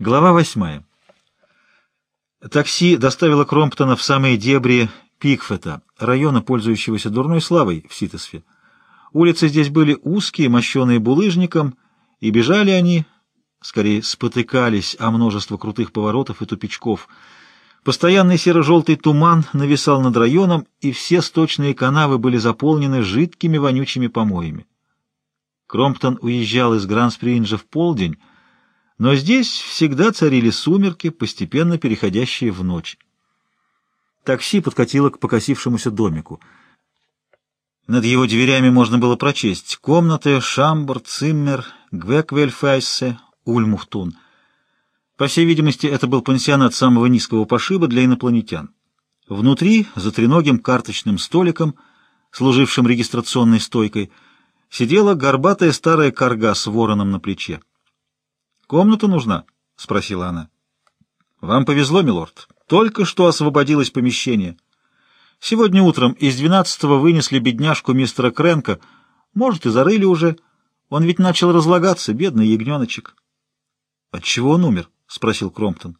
Глава восьмая. Такси доставило Кромптона в самые дебри Пикфета, района, пользующегося дурной славой в Ситосфе. Улицы здесь были узкие, мощеные булыжником, и бежали они, скорее спотыкались о множество крутых поворотов и тупичков. Постоянный серо-желтый туман нависал над районом, и все сточные канавы были заполнены жидкими вонючими помоями. Кромптон уезжал из Гранд-Спринджа в полдень, но здесь всегда царили сумерки, постепенно переходящие в ночь. Такси подкатило к покосившемуся домику. Над его дверями можно было прочесть «Комнаты Шамбор, Циммер, Гвеквельфайсе, Ульмухтун». По всей видимости, это был пансионат самого низкого пошиба для инопланетян. Внутри, за треногим карточным столиком, служившим регистрационной стойкой, сидела горбатая старая корга с вороном на плече. «Комната нужна?» — спросила она. «Вам повезло, милорд. Только что освободилось помещение. Сегодня утром из двенадцатого вынесли бедняжку мистера Кренка. Может, и зарыли уже. Он ведь начал разлагаться, бедный ягненочек». «Отчего он умер?» — спросил Кромптон.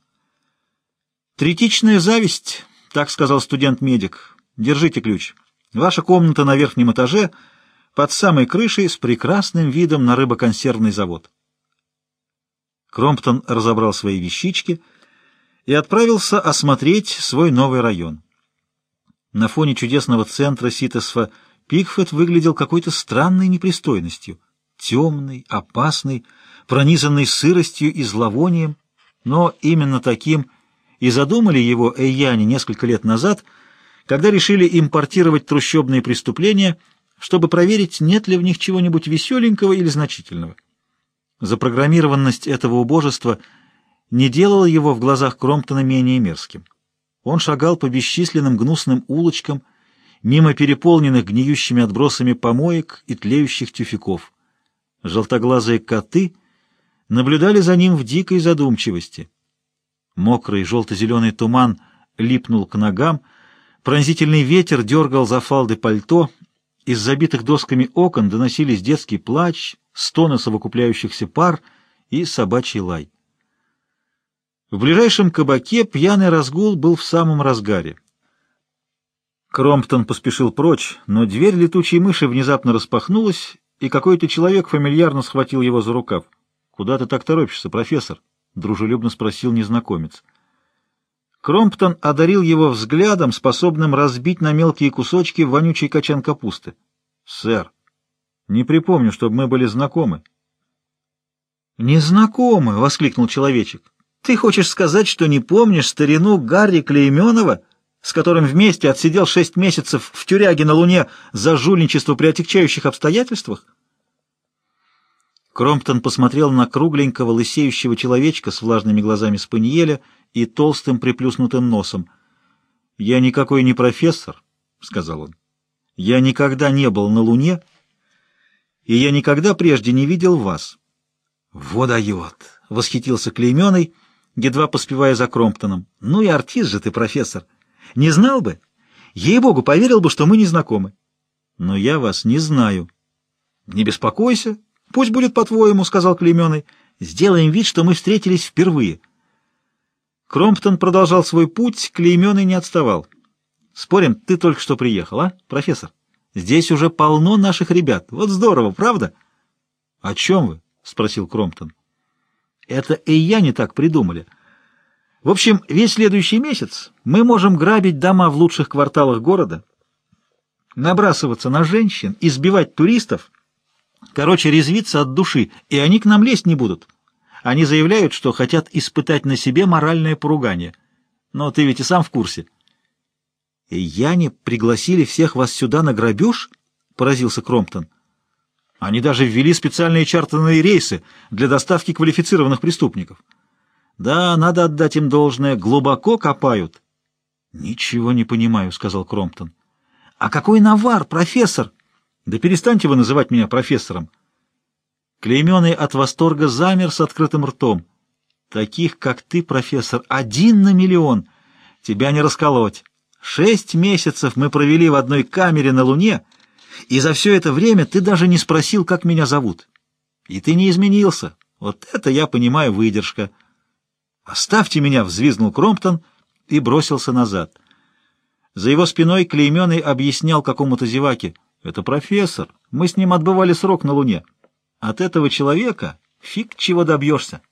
«Третичная зависть», — так сказал студент-медик. «Держите ключ. Ваша комната на верхнем этаже, под самой крышей, с прекрасным видом на рыбоконсервный завод». Кромптон разобрал свои вещички и отправился осмотреть свой новый район. На фоне чудесного центра Ситосфа Пикфет выглядел какой-то странной непристойностью, темный, опасный, пронизанный сыростью и зловонием, но именно таким и задумали его Эйяне несколько лет назад, когда решили импортировать трущобные преступления, чтобы проверить, нет ли в них чего-нибудь веселенького или значительного. Запрограммированность этого убожества не делала его в глазах Кромптона менее мерзким. Он шагал по бесчисленным гнусным улочкам, мимо переполненных гниющими отбросами помоек и тлеющих тюфяков. Желтоглазые коты наблюдали за ним в дикой задумчивости. Мокрый желто-зеленый туман липнул к ногам, пронзительный ветер дергал за фалды пальто, из забитых досками окон доносились детский плач, стоны совокупляющихся пар и собачий лай. В ближайшем кабаке пьяный разгул был в самом разгаре. Кромптон поспешил прочь, но дверь летучей мыши внезапно распахнулась, и какой-то человек фамильярно схватил его за рукав. «Куда ты так торопишься, профессор?» — дружелюбно спросил незнакомец. Кромптон одарил его взглядом, способным разбить на мелкие кусочки вонючий качан капусты. «Сэр, не припомню, чтобы мы были знакомы. «Незнакомы!» — воскликнул человечек. «Ты хочешь сказать, что не помнишь старину Гарри Клейменова, с которым вместе отсидел шесть месяцев в тюряге на Луне за жульничество при отягчающих обстоятельствах?» Кромптон посмотрел на кругленького лысеющего человечка с влажными глазами спаниеля и толстым приплюснутым носом. «Я никакой не профессор», — сказал он. «Я никогда не был на Луне» и я никогда прежде не видел вас. — Во дает! — восхитился Клейменый, едва поспевая за Кромптоном. — Ну и артист же ты, профессор! Не знал бы? Ей-богу, поверил бы, что мы не знакомы. — Но я вас не знаю. — Не беспокойся, пусть будет по-твоему, — сказал Клейменый. — Сделаем вид, что мы встретились впервые. Кромптон продолжал свой путь, Клейменый не отставал. — Спорим, ты только что приехал, а, профессор? Здесь уже полно наших ребят. Вот здорово, правда? — О чем вы? — спросил Кромптон. — Это и я не так придумали. В общем, весь следующий месяц мы можем грабить дома в лучших кварталах города, набрасываться на женщин, избивать туристов, короче, резвиться от души, и они к нам лезть не будут. Они заявляют, что хотят испытать на себе моральное поругание. Но ты ведь и сам в курсе. — «Яне пригласили всех вас сюда на грабеж?» — поразился Кромптон. «Они даже ввели специальные чартерные рейсы для доставки квалифицированных преступников. Да, надо отдать им должное, глубоко копают». «Ничего не понимаю», — сказал Кромптон. «А какой навар, профессор?» «Да перестаньте вы называть меня профессором». Клейменный от восторга замер с открытым ртом. «Таких, как ты, профессор, один на миллион. Тебя не расколоть». Шесть месяцев мы провели в одной камере на Луне, и за все это время ты даже не спросил, как меня зовут. И ты не изменился. Вот это, я понимаю, выдержка. «Оставьте меня!» — взвизнул Кромптон и бросился назад. За его спиной Клейменный объяснял какому-то зеваке. «Это профессор. Мы с ним отбывали срок на Луне. От этого человека фиг чего добьешься».